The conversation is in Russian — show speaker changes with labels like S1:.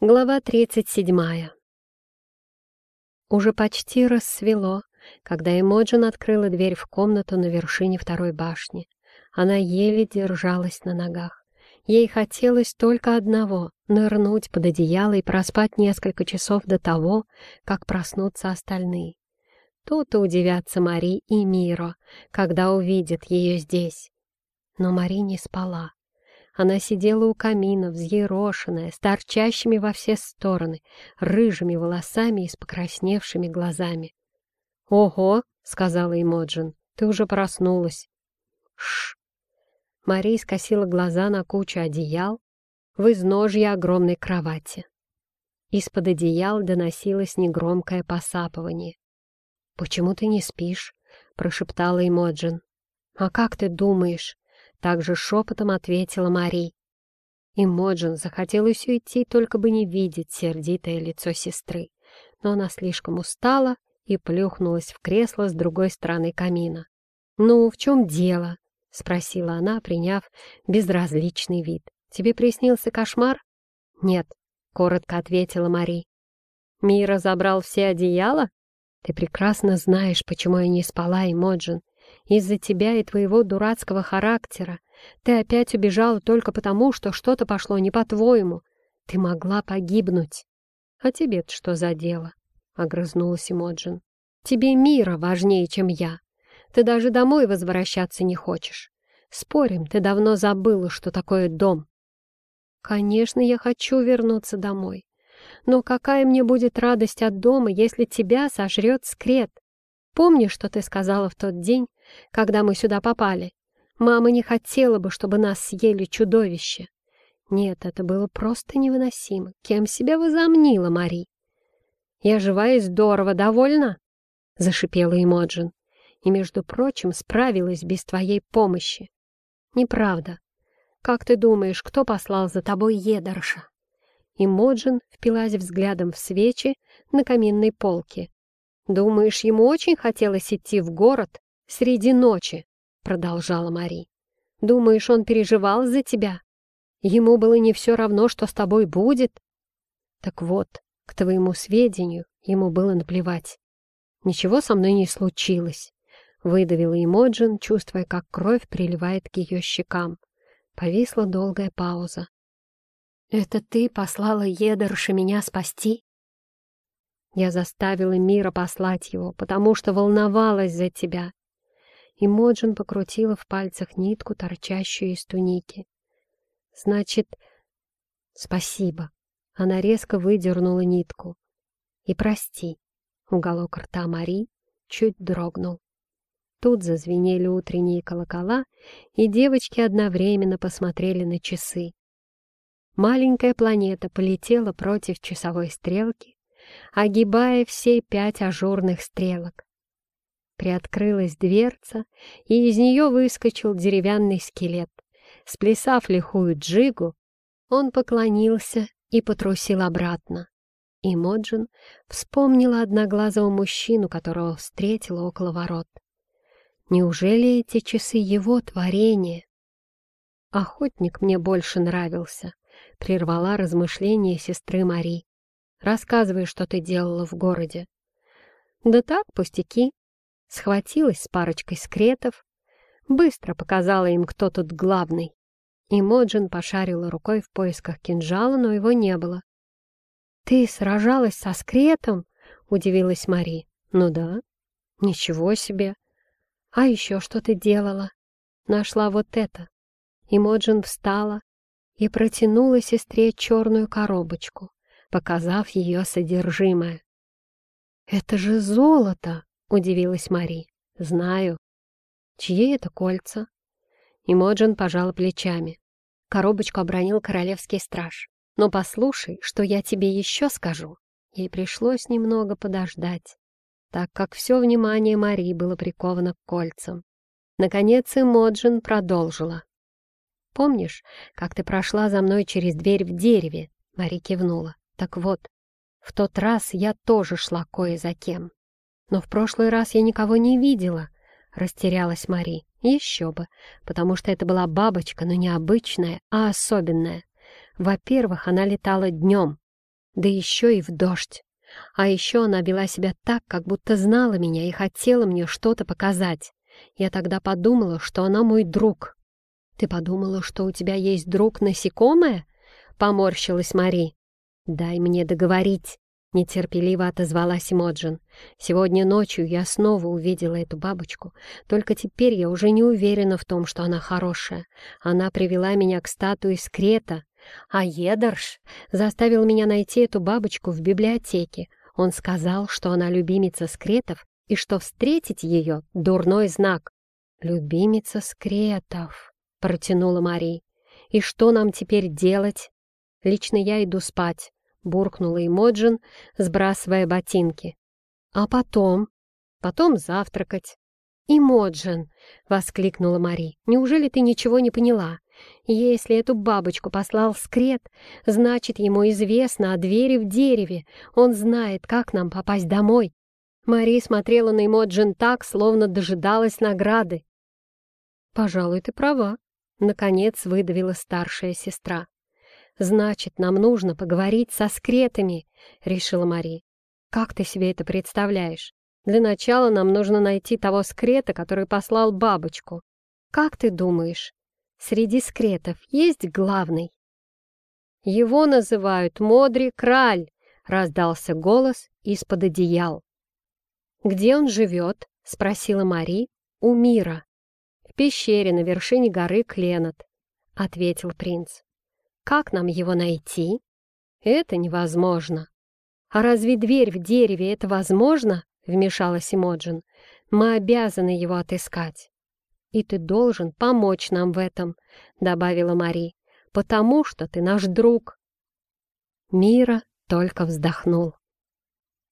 S1: Глава 37. Уже почти рассвело, когда Эмоджин открыла дверь в комнату на вершине второй башни. Она еле держалась на ногах. Ей хотелось только одного — нырнуть под одеяло и проспать несколько часов до того, как проснутся остальные. То-то удивятся Мари и Миро, когда увидят ее здесь. Но Мари не спала. Она сидела у камина, взъерошенная, с торчащими во все стороны, рыжими волосами и с покрасневшими глазами. «Ого!» — сказала Эмоджин. «Ты уже проснулась». «Шш!» Мария скосила глаза на кучу одеял в изножье огромной кровати. Из-под одеял доносилось негромкое посапывание. «Почему ты не спишь?» — прошептала Эмоджин. «А как ты думаешь?» Также шепотом ответила Мари. И Моджин захотелось уйти, только бы не видеть сердитое лицо сестры. Но она слишком устала и плюхнулась в кресло с другой стороны камина. «Ну, в чем дело?» — спросила она, приняв безразличный вид. «Тебе приснился кошмар?» «Нет», — коротко ответила Мари. «Мира забрал все одеяла?» «Ты прекрасно знаешь, почему я не спала, Эмоджин. Из-за тебя и твоего дурацкого характера. Ты опять убежала только потому, что что-то пошло не по-твоему. Ты могла погибнуть. А тебе-то что за дело? — огрызнулась Эмоджин. Тебе мира важнее, чем я. Ты даже домой возвращаться не хочешь. Спорим, ты давно забыла, что такое дом. Конечно, я хочу вернуться домой. Но какая мне будет радость от дома, если тебя сожрет скрет? Помнишь, что ты сказала в тот день, когда мы сюда попали? Мама не хотела бы, чтобы нас съели чудовище. Нет, это было просто невыносимо. Кем себя возомнила Мари? Я жива и здорово, довольна? Зашипела Эмоджин. И, между прочим, справилась без твоей помощи. Неправда. Как ты думаешь, кто послал за тобой Едорша? Эмоджин впилась взглядом в свечи на каминной полке. «Думаешь, ему очень хотелось идти в город среди ночи?» — продолжала Мари. «Думаешь, он переживал за тебя? Ему было не все равно, что с тобой будет?» «Так вот, к твоему сведению, ему было наплевать. Ничего со мной не случилось», — выдавила Эмоджин, чувствуя, как кровь приливает к ее щекам. Повисла долгая пауза. «Это ты послала Едерша меня спасти?» Я заставила Мира послать его, потому что волновалась за тебя. И Моджин покрутила в пальцах нитку, торчащую из туники. Значит, спасибо. Она резко выдернула нитку. И прости. Уголок рта Мари чуть дрогнул. Тут зазвенели утренние колокола, и девочки одновременно посмотрели на часы. Маленькая планета полетела против часовой стрелки, огибая все пять ажурных стрелок. Приоткрылась дверца, и из нее выскочил деревянный скелет. Сплясав лихую джигу, он поклонился и потрусил обратно. И Моджин вспомнила одноглазого мужчину, которого встретила около ворот. Неужели эти часы его творение? Охотник мне больше нравился, прервала размышления сестры Мари. Рассказывай, что ты делала в городе». «Да так, пустяки». Схватилась с парочкой скретов, быстро показала им, кто тут главный. И Моджин пошарила рукой в поисках кинжала, но его не было. «Ты сражалась со скретом?» — удивилась Мари. «Ну да». «Ничего себе!» «А еще что ты делала?» «Нашла вот это». И Моджин встала и протянула сестре черную коробочку показав ее содержимое. «Это же золото!» — удивилась Мари. «Знаю. Чьи это кольца?» Имоджин пожала плечами. Коробочку обронил королевский страж. «Но послушай, что я тебе еще скажу». Ей пришлось немного подождать, так как все внимание Мари было приковано к кольцам. Наконец Имоджин продолжила. «Помнишь, как ты прошла за мной через дверь в дереве?» Мари кивнула. Так вот, в тот раз я тоже шла кое за кем. Но в прошлый раз я никого не видела, растерялась Мари. Еще бы, потому что это была бабочка, но не обычная, а особенная. Во-первых, она летала днем, да еще и в дождь. А еще она вела себя так, как будто знала меня и хотела мне что-то показать. Я тогда подумала, что она мой друг. «Ты подумала, что у тебя есть друг насекомое?» — поморщилась Мари. «Дай мне договорить», — нетерпеливо отозвалась Моджин. «Сегодня ночью я снова увидела эту бабочку, только теперь я уже не уверена в том, что она хорошая. Она привела меня к статуе Скрета, а Едерш заставил меня найти эту бабочку в библиотеке. Он сказал, что она любимица скретов и что встретить ее — дурной знак. «Любимица скретов», — протянула Мари. «И что нам теперь делать?» «Лично я иду спать», — буркнула Эмоджин, сбрасывая ботинки. «А потом?» «Потом завтракать». «Эмоджин!» — воскликнула Мари. «Неужели ты ничего не поняла? Если эту бабочку послал скрет, значит, ему известно о двери в дереве. Он знает, как нам попасть домой. Мари смотрела на Эмоджин так, словно дожидалась награды. «Пожалуй, ты права», — наконец выдавила старшая сестра. «Значит, нам нужно поговорить со скретами», — решила Мари. «Как ты себе это представляешь? Для начала нам нужно найти того скрета, который послал бабочку. Как ты думаешь, Среди скретов есть главный. Его называют Модри Краль, раздался голос из-под одеял. Где он живет? спросила Мари у Мира. В пещере на вершине горы Кленот, ответил принц. Как нам его найти? Это невозможно. А разве дверь в дереве это возможно? вмешалась Эмоджин. Мы обязаны его отыскать и ты должен помочь нам в этом», — добавила Мари, «потому что ты наш друг». Мира только вздохнул.